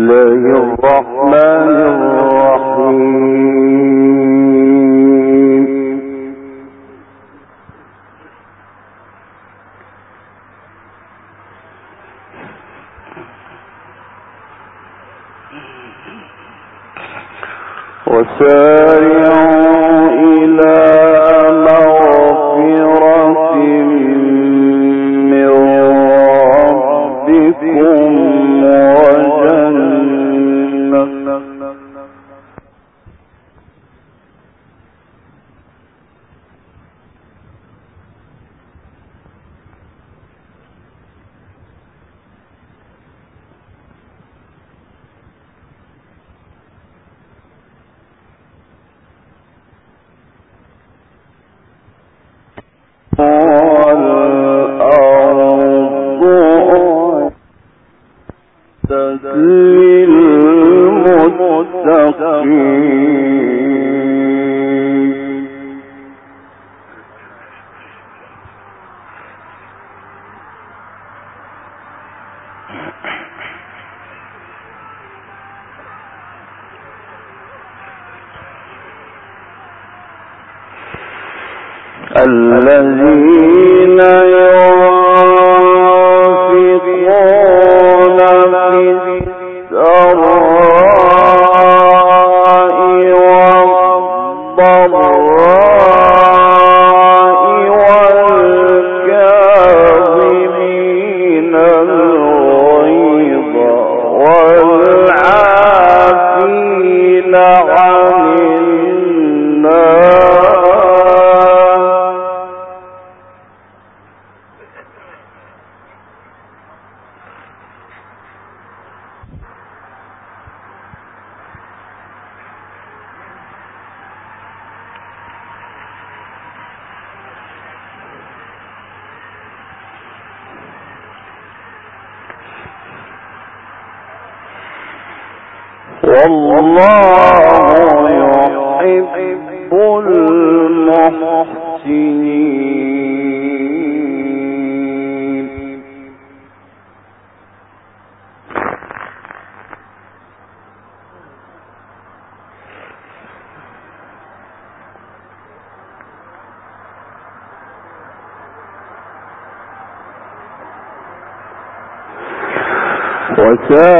الذين Sir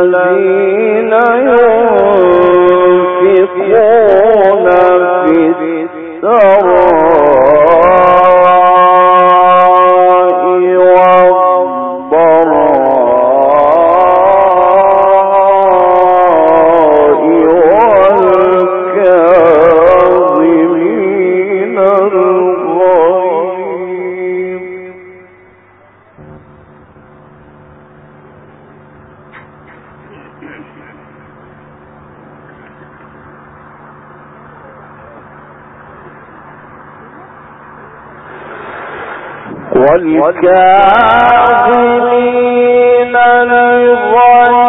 الذين ينفقون في السراء والكافرين الظالمين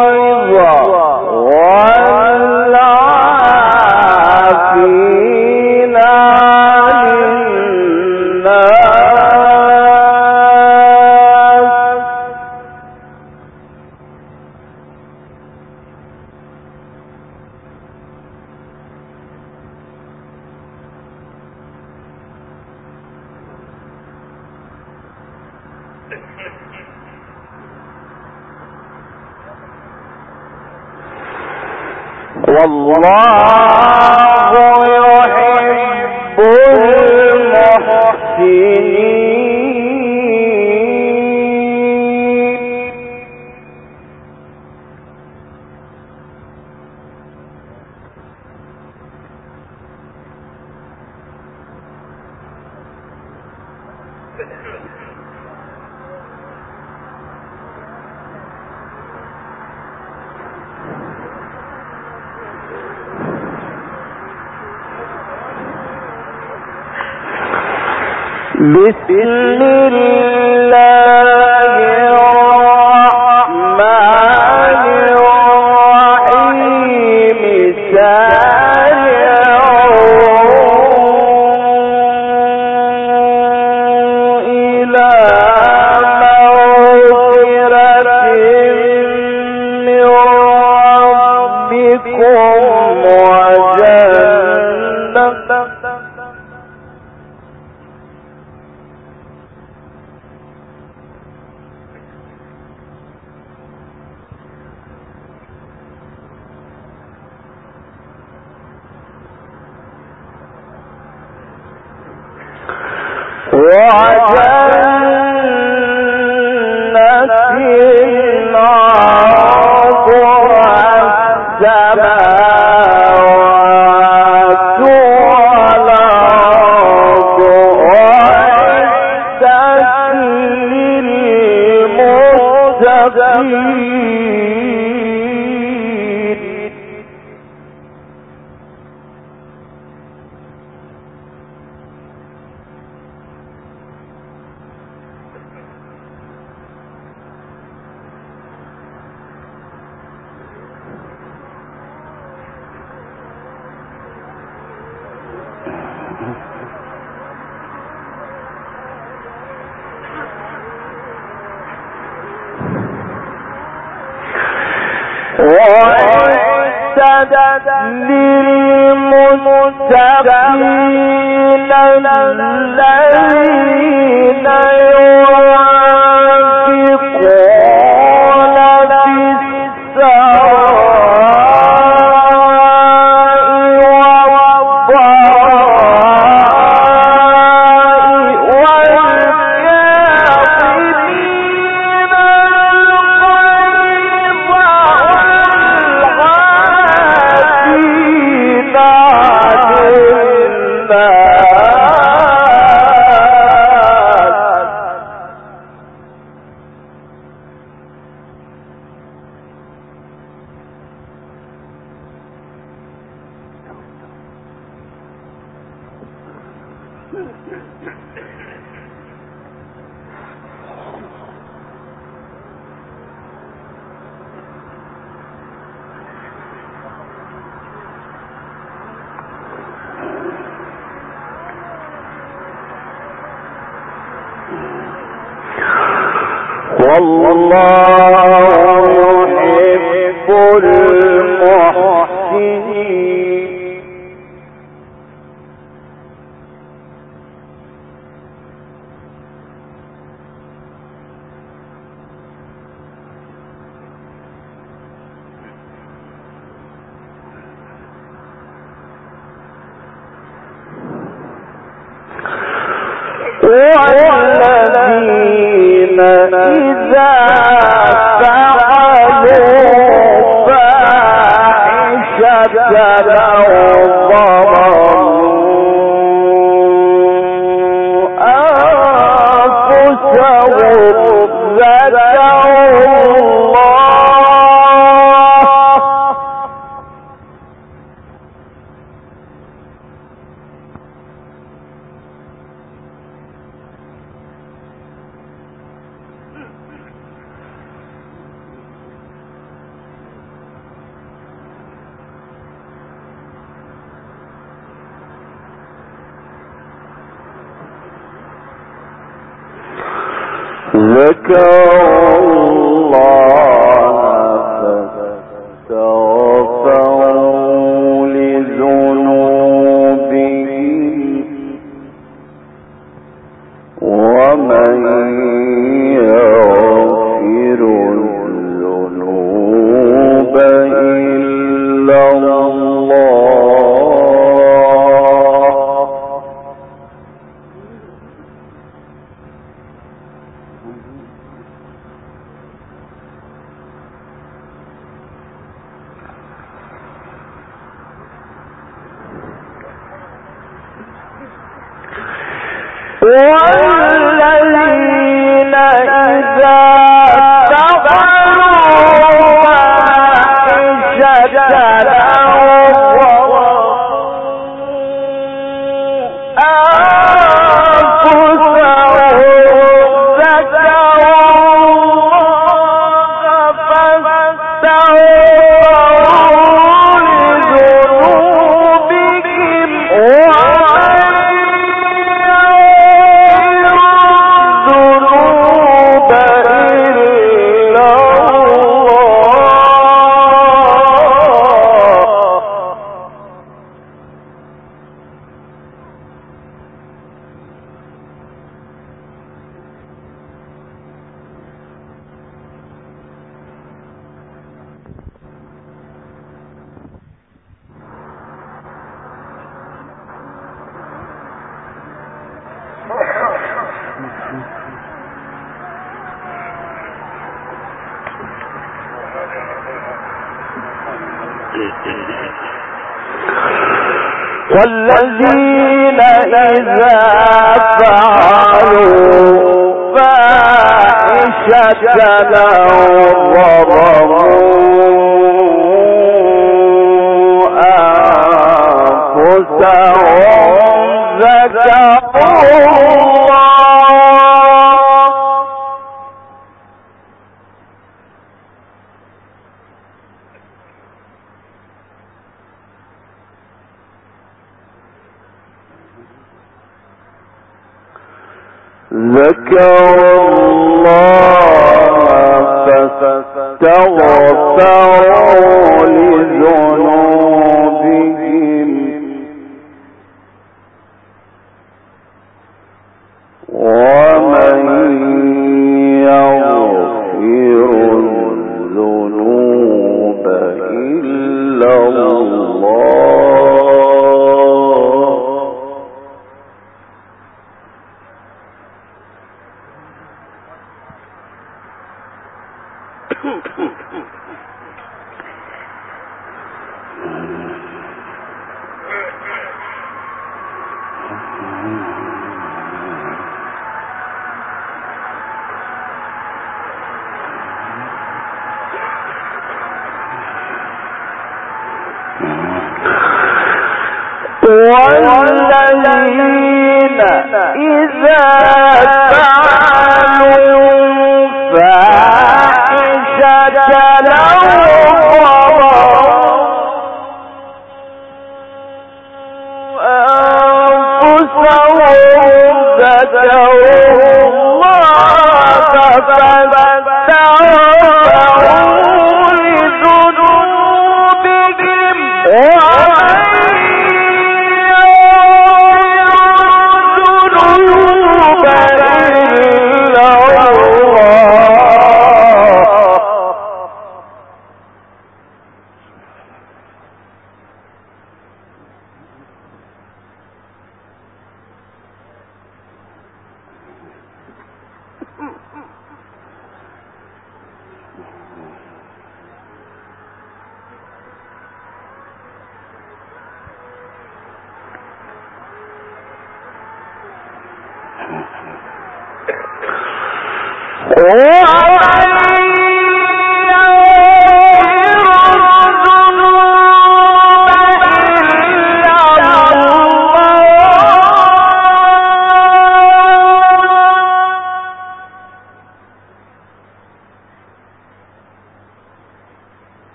من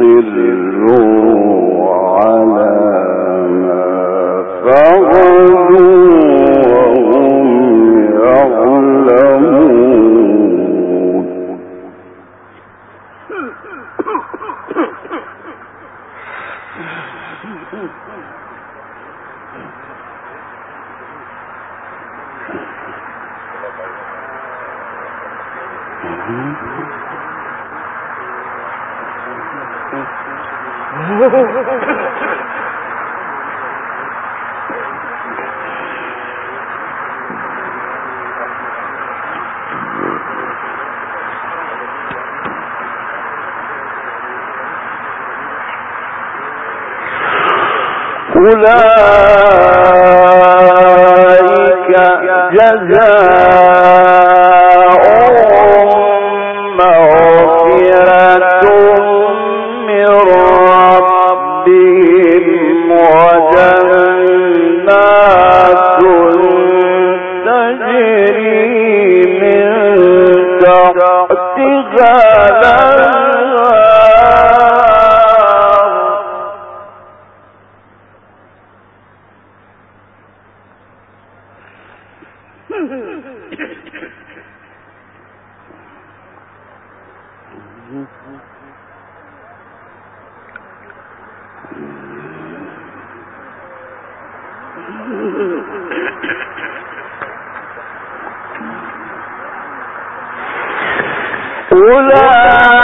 يصروا على ما فعلوا. أولئك جزاؤهم اولا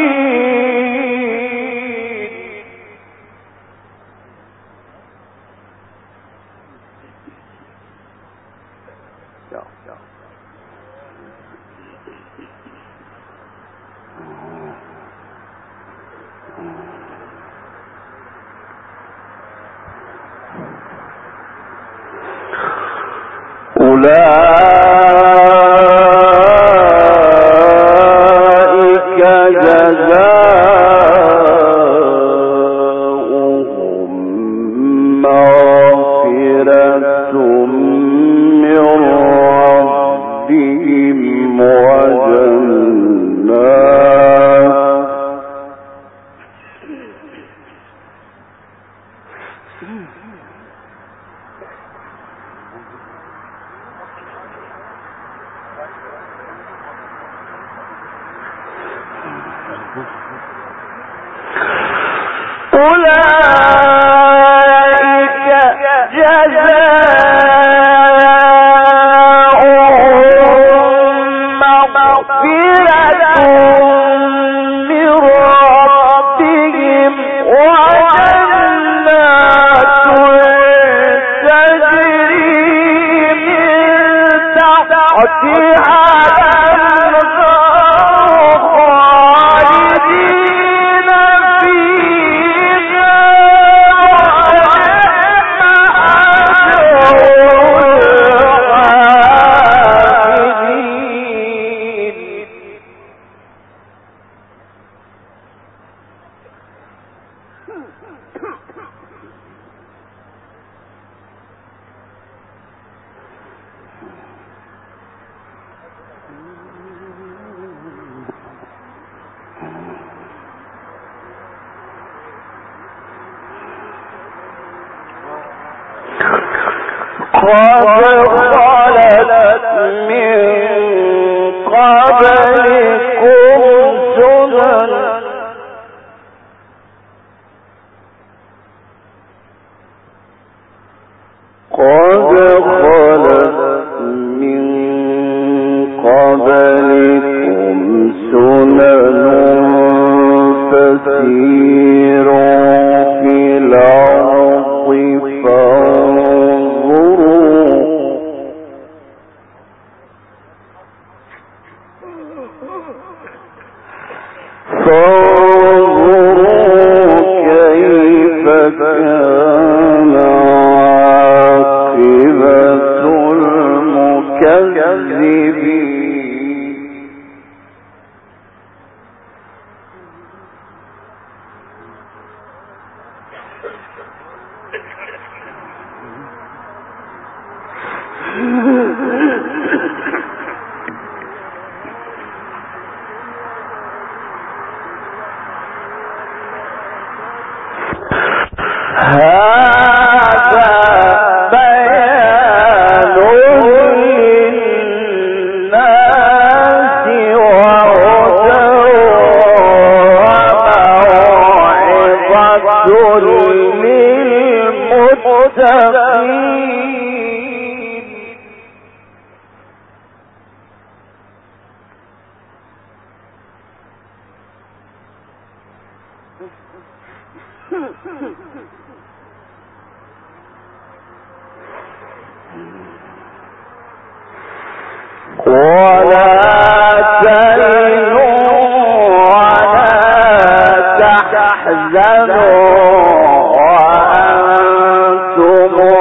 بصير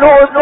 no, no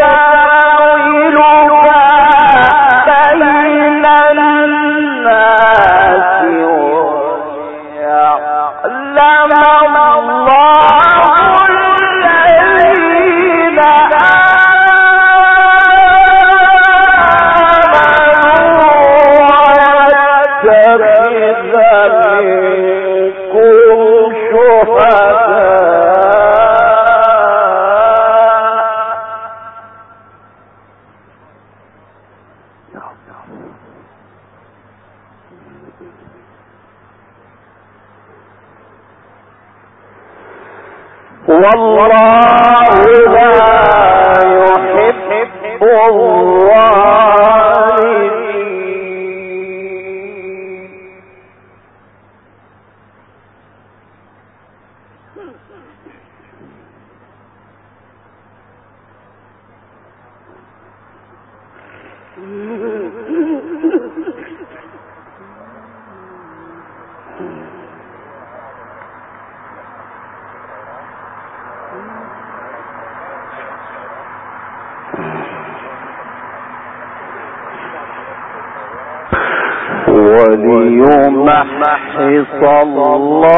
وليمحص الله.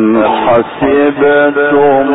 أم حسبتم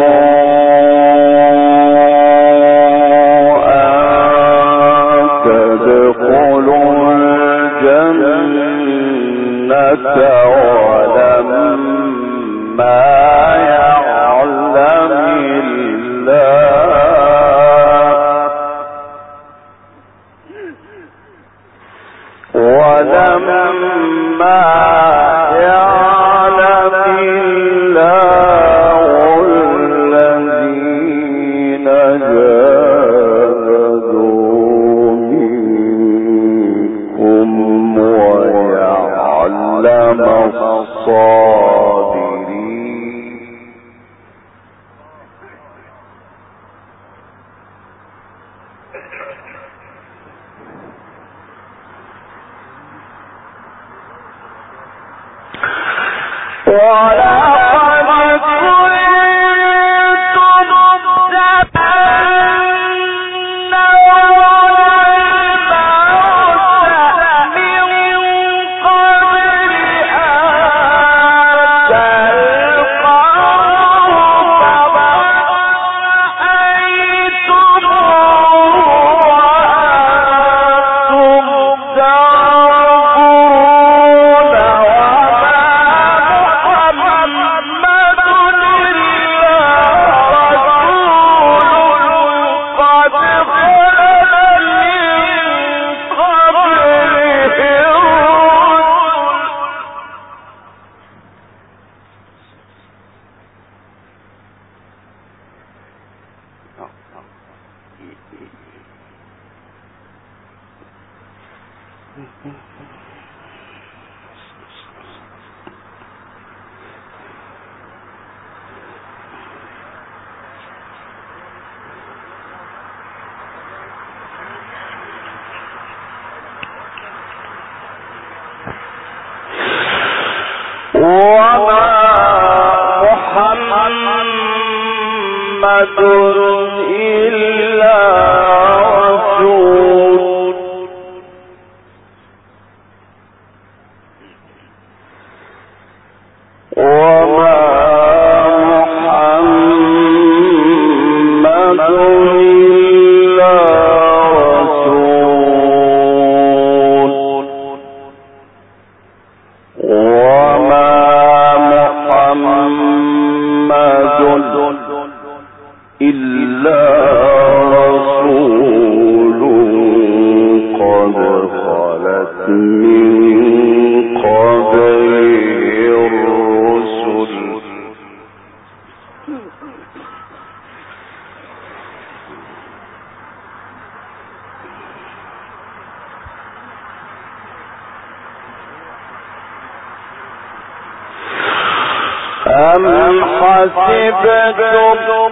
حسبتم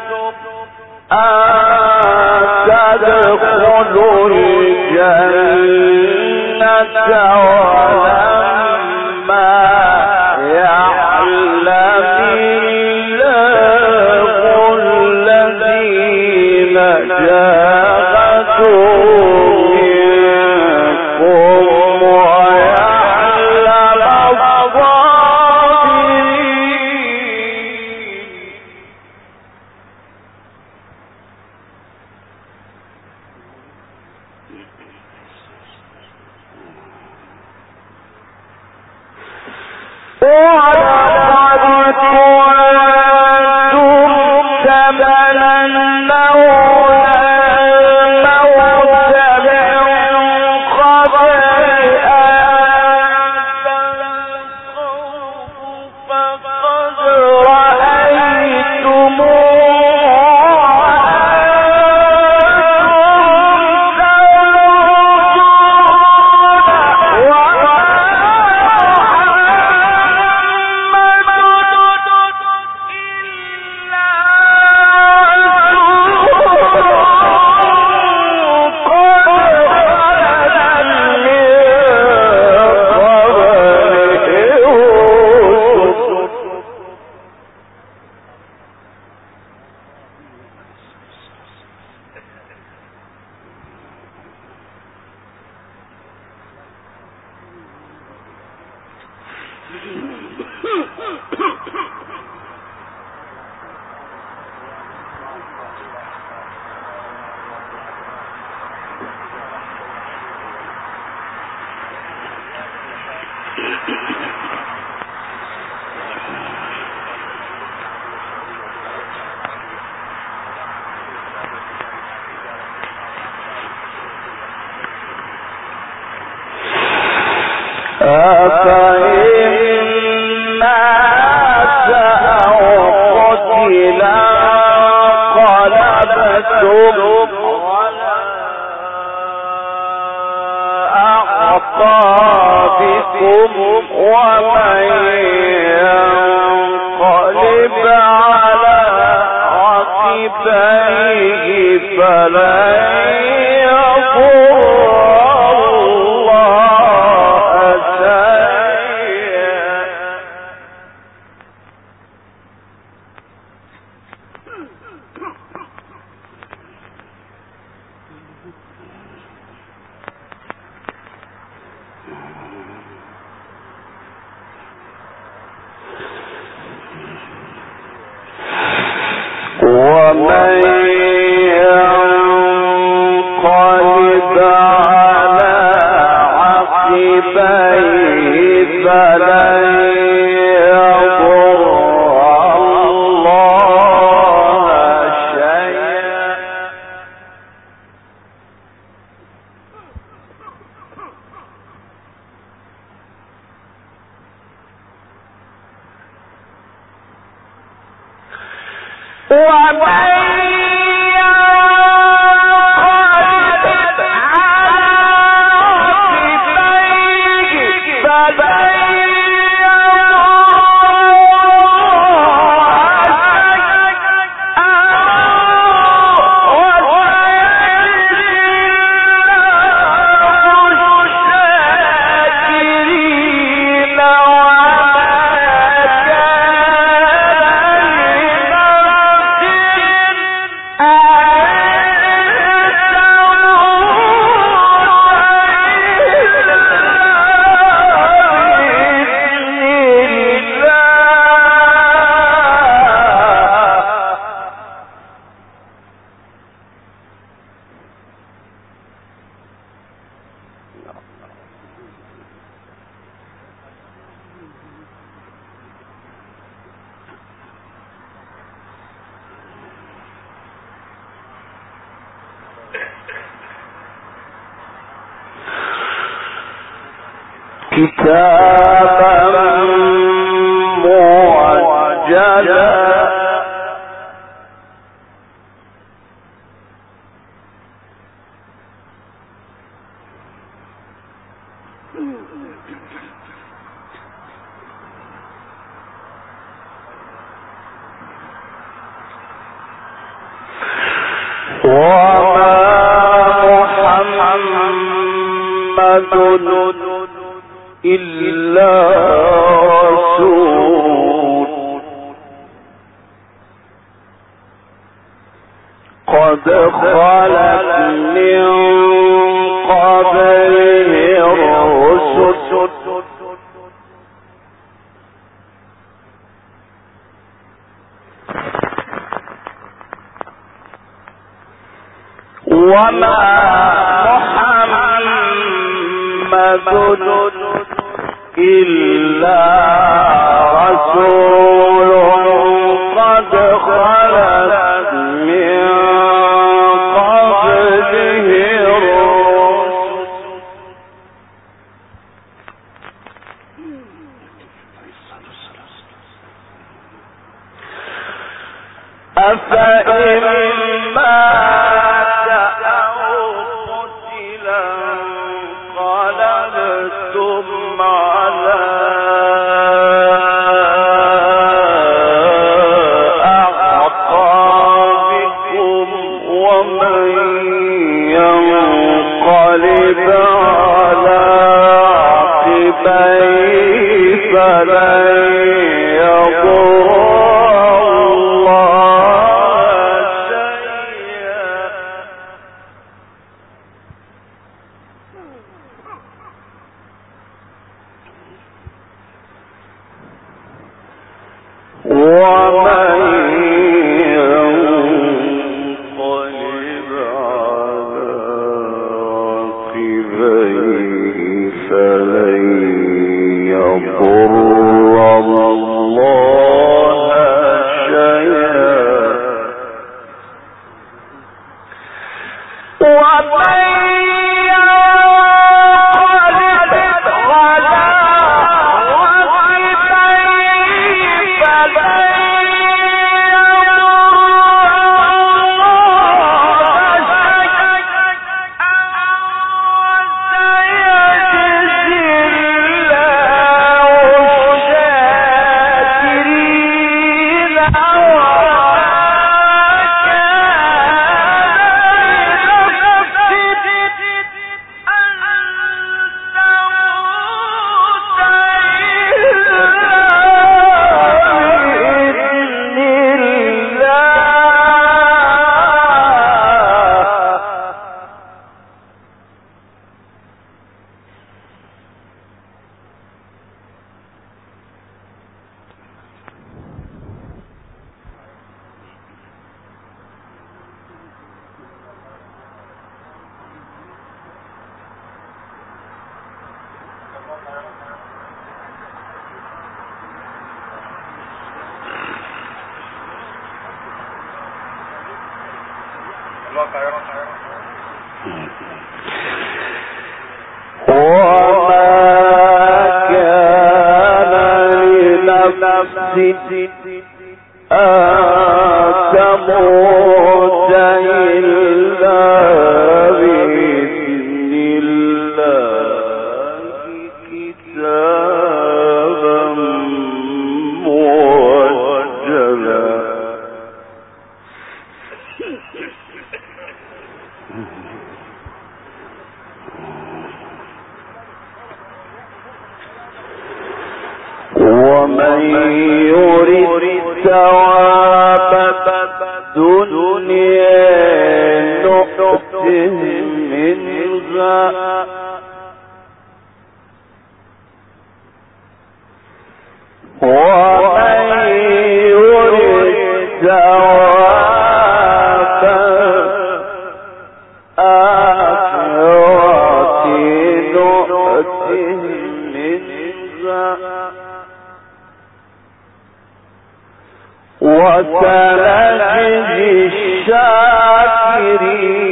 أن تدخلوا الجنة ومن ينقلب على وسلام الشاكرين.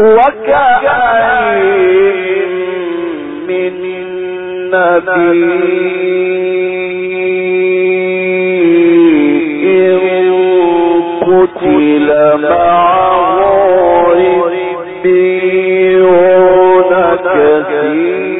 وكأين من نبي قتل معه ربيون كثير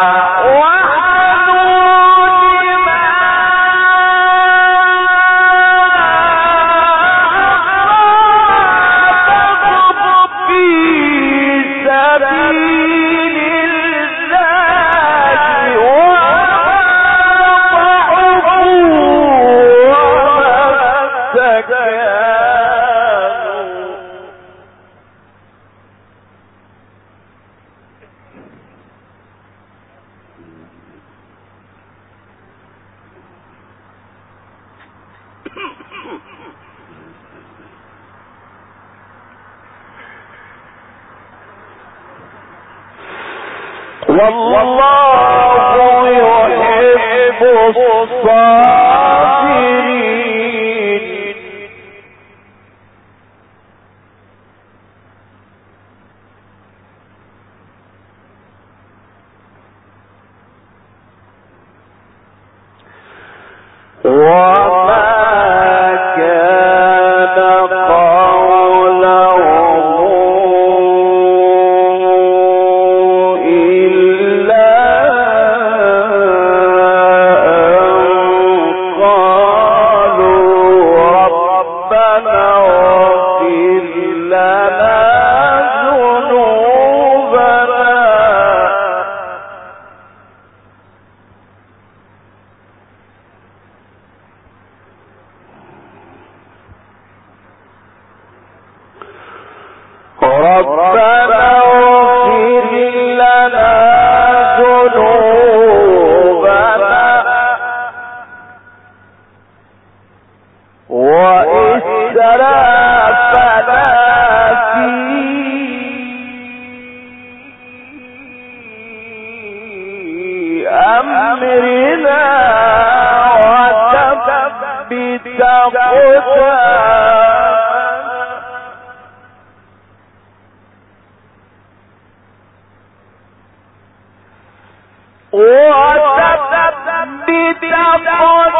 والله يحب الصابرين. down.